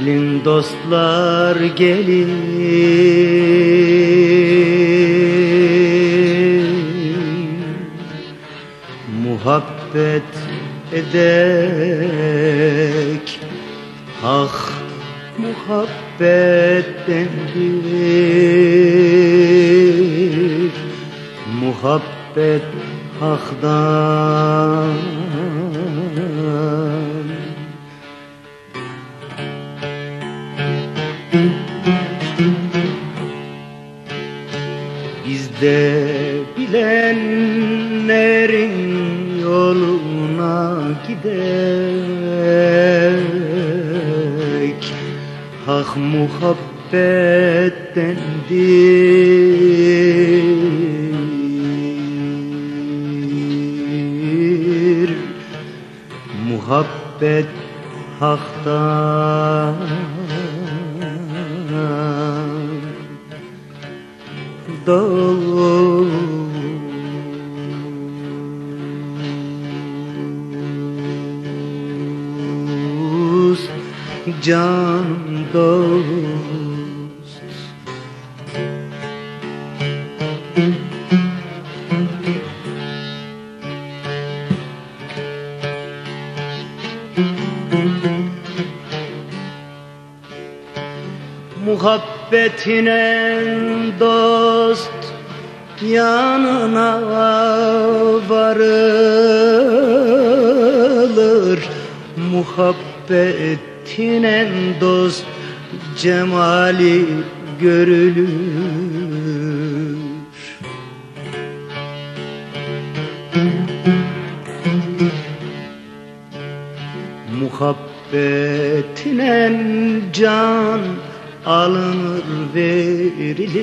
Gelin dostlar gelin. Muhabbet edek Ah muhabbettendir Muhabbet hakdan Bizde bilenlerin yoluna gidek Hak muhabbettendir. Muhabbet haktan dost Can Muhabbetine dost yanına varılır. Muhabbetine dost cemali görülür. Muhabbetine can alınır verilir.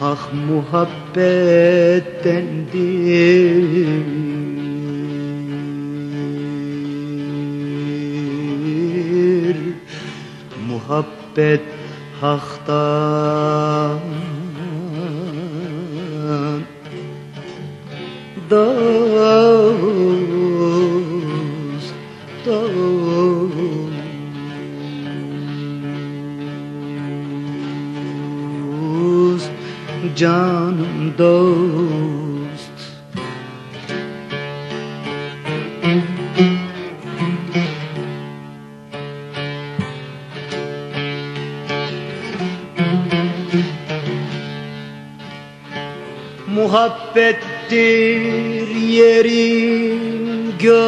Hak muhabbettendir. Muhabbet haktan da canım dost. Muhabbettir yerin göndir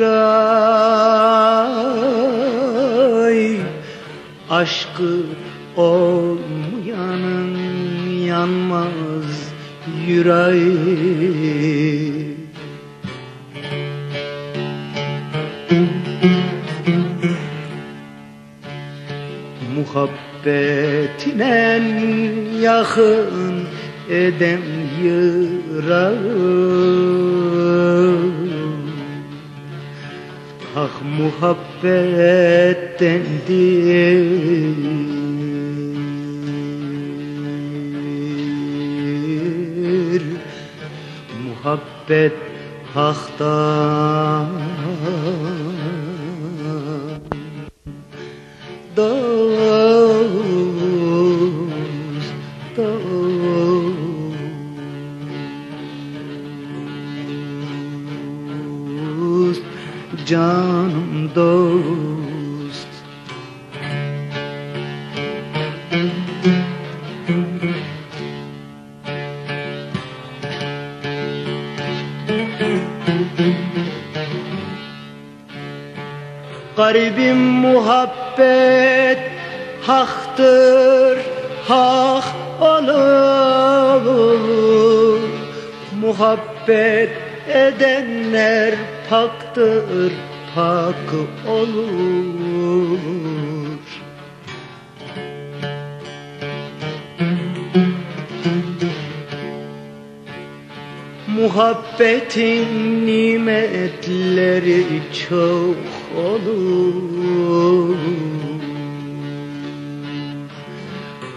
ay Aşkı olmayanın yanmaz yüreği. Muhabbetine yakın eden yırağı Hak muhabbettendir Muhabbet haktan dost dost canım dost Garibim muhabbet haktır, hak olur. Muhabbet edenler paktır, pak olur. Muhabbetin nimetleri çok olur.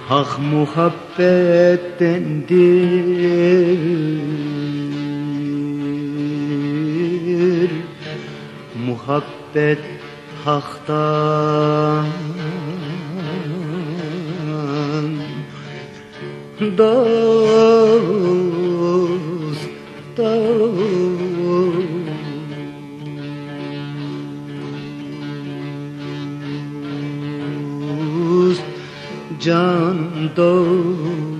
Hak muhabbettendir Muhabbet haktan dost dost dost dost